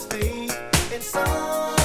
just me. In some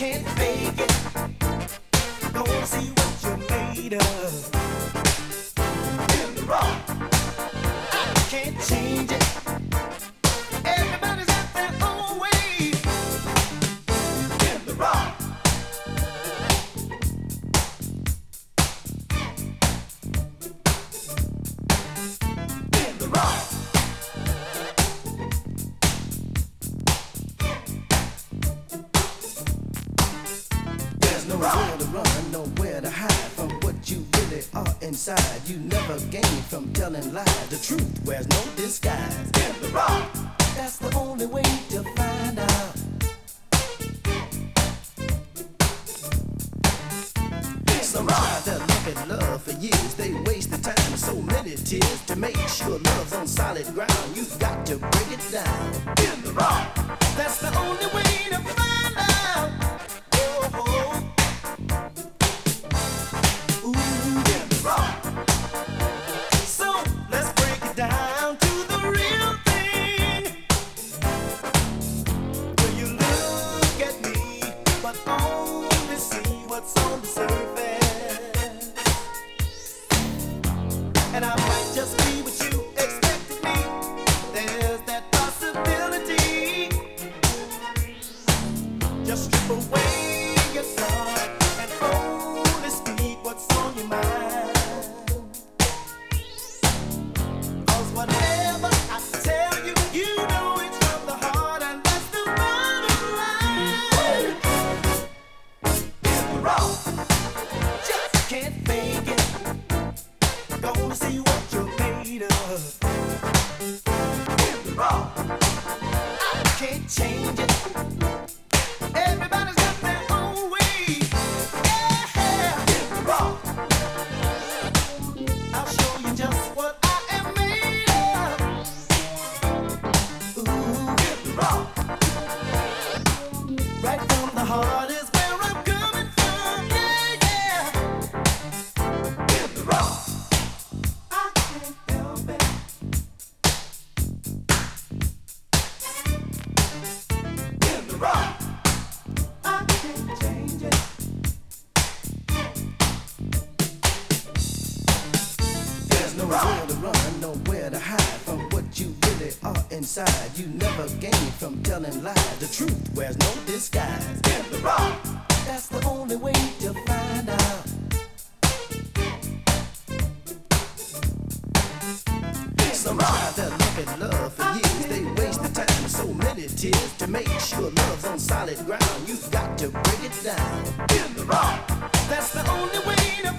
can't fake it. Gonna see what you're made of. Are inside. You never gain from telling lies. The truth wears no disguise. In the rock. That's the only way to find out. Some try to look at love for years. They waste the time so many tears to make sure love's on solid ground. You've got to break it down. In the rock. Just be what you expected me. There's that possibility. Just strip away your guard and only speak what's on your mind. See what nowhere to hide from what you really are inside. You never gain from telling lies. The truth wears no disguise. In the rock, That's the only way to find out. Some try to look at love for years. They waste the time so many tears to make sure love's on solid ground. You've got to break it down. in the rock, that's the only way to